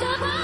Bye.